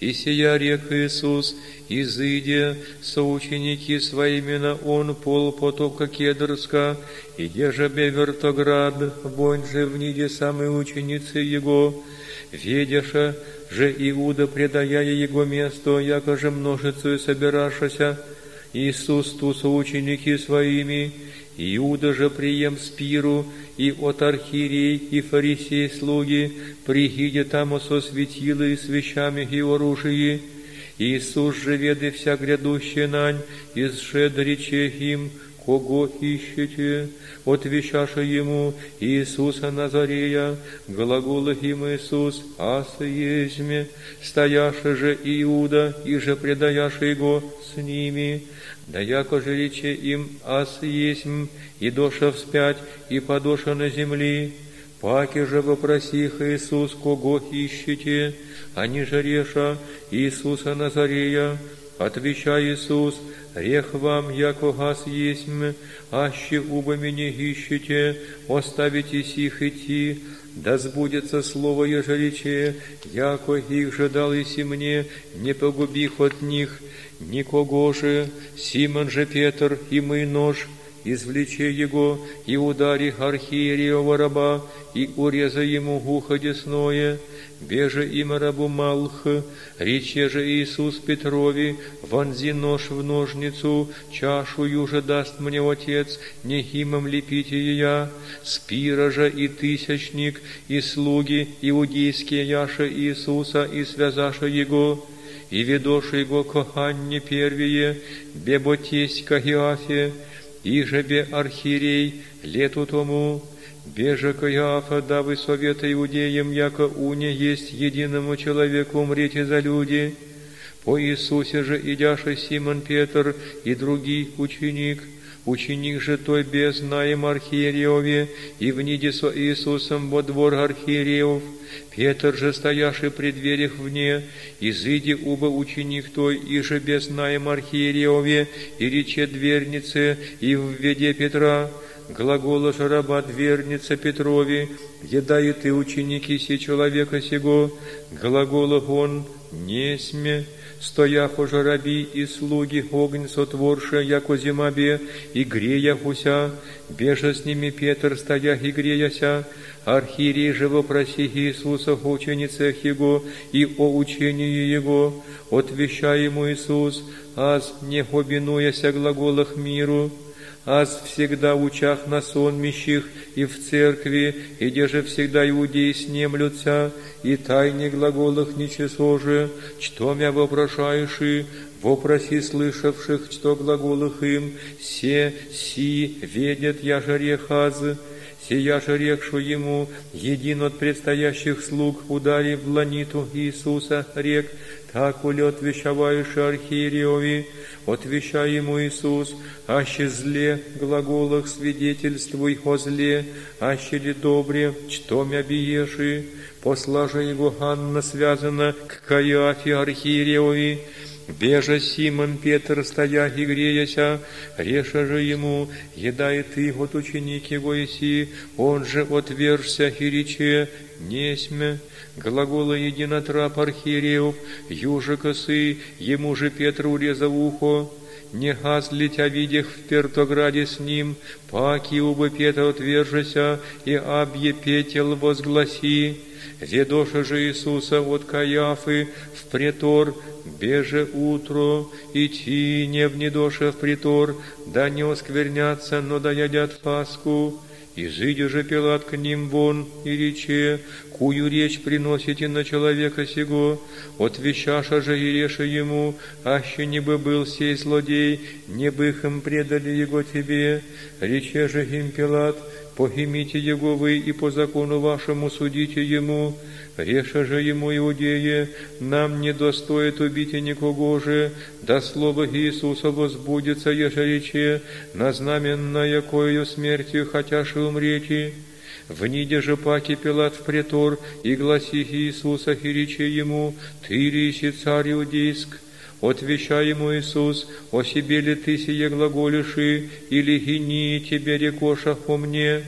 И сия рек Иисус, изыдя, соученики своими на он пол потока Кедрска, и же бе вертоград, вонь же в ниде самые ученицы его, ведяша же Иуда, предая его место, яко же множицу собирашася, Иисус ту соученики своими, Иуда же прием спиру, и от архиерей и фарисей слуги, прихиде там со светилы с вещами и оружии. Иисус же веды вся грядущая нань, изшед рече им, кого ищете, отвещаша ему Иисуса Назарея, глагола им Иисус, аса езме, стояша же Иуда, и же предаяша его с ними, да яко же рече им, ас есмь, и доша вспять, и подоша на земли. Паки же вопросих Иисус, кого ищете, они же реша Иисуса Назарея. Отвеча Иисус, рех вам, яко газ есмь, аще уба меня ищете, оставите сих идти, да сбудется слово ежеличе, яко их же дал иси мне, не погубих от них, никого же, Симон же Петр и мой нож, извлече его и удари архиерева раба, и уреза ему ухо десное, беже имя рабу Малх, рече же Иисус Петрови, вонзи нож в ножницу, чашу юже даст мне Отец, нехимом лепите я, спира же и тысячник, и слуги иудейские яша Иисуса, и связаша его, и ведоши его к Ханне первие, бебо тесть Кагиафе, и же бе архиерей лету тому, беже Каиафа, давы совета иудеям, яко уне есть единому человеку умрите за люди, по Иисусе же идяша Симон Петр и другий ученик – Ученик же той без знаем архиерееве, и вниде со Иисусом во двор архиереев, Петр же стояший при дверях вне, изыди уба ученик той, и же без знаем архиерееве, и рече двернице, и введе Петра, глагола раба дверница Петрови, еда и ученики си человека сего, глагола он, не сме, стоях уже раби и слуги огонь сотворша, яко зимабе, и грея гуся, бежа с ними Петр, стоях и греяся, архиерей же вопроси Иисуса в ученицах Его и о учении Его, отвещай ему Иисус, аз не обинуяся глаголах миру, аз всегда учах на сонмищих и в церкви, и где же всегда иудеи снемлются, и тайне глаголах ничесоже, что мя вопрошаешь вопроси слышавших, что глаголах им, се, си, ведет я жарехаз, сия же рекшу ему, един от предстоящих слуг, удари в ланиту Иисуса, рек, так улет вещаваешь архиереови, отвещай ему Иисус, аще зле глаголах свидетельствуй о зле, аще ли добре, что мя биеши, посла же его Анна связана к Каиафе архиереови, Бежа Симон Петр, стоя и греяся, реша же ему, еда и ты, от ученик его иси, он же отвержся и рече, несмя, глагола единотрап архиереев, юже косы, ему же Петр урезав ухо, не газли тя видях в Пертограде с ним, паки убы Петра отвержася, и абье петел возгласи, ведоша же Иисуса от Каяфы в претор, беже утро, идти не внедоша в притор, да не осквернятся, но да ядят Пасху. Изыди же Пилат к ним вон и рече, кую речь приносите на человека сего, отвещаша же и реша ему, аще не бы был сей злодей, не бы их им предали его тебе, рече же им Пилат, погимите его вы и по закону вашему судите ему, Реша же ему иудеи, нам не достоит убить никого же, да слово Иисуса возбудится, еже рече, на знаменное кою смертью хотяши умрети. Вниде же паки Пилат в претор, и гласи Иисуса, и рече ему, Ты речи царь иудейск, Отвеща ему Иисус, о себе ли ты сие глаголиши, или гини тебе рекоша о мне?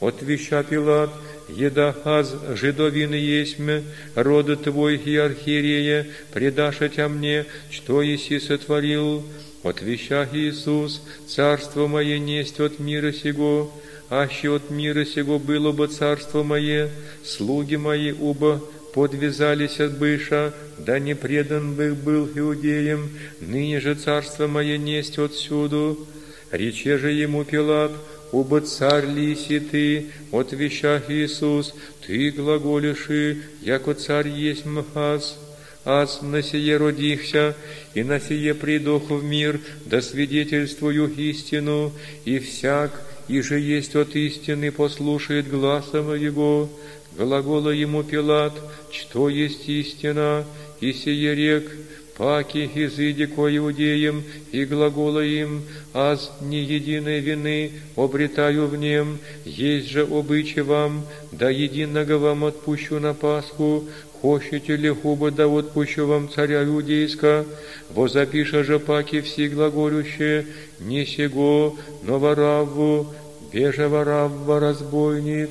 Отвеща Пилат, еда аз жидовины есмь, рода твой и архиерея, предашетя мне, что еси сотворил, от вещах Иисус, царство мое несть от мира сего, аще от мира сего было бы царство мое, слуги мои оба подвязались от быша, да не предан бы был иудеям, ныне же царство мое несть отсюду. Рече же ему Пилат, «Оба царь лиси ты, от вещах Иисус, ты глаголиши, яко царь есть мхаз, аз на сие родихся, и на сие придох в мир, да свидетельствую истину, и всяк, и же есть от истины, послушает гласа моего». Глагола ему Пилат, что есть истина, и сие рек, паки изыди ко иудеям, и глагола им, аз не единой вины обретаю в нем, есть же обычай вам, да единого вам отпущу на Пасху, Хочете ли хуба да отпущу вам царя иудейска, возапиша же паки все глаголющие, не сего, но воравву, беже воравва разбойник,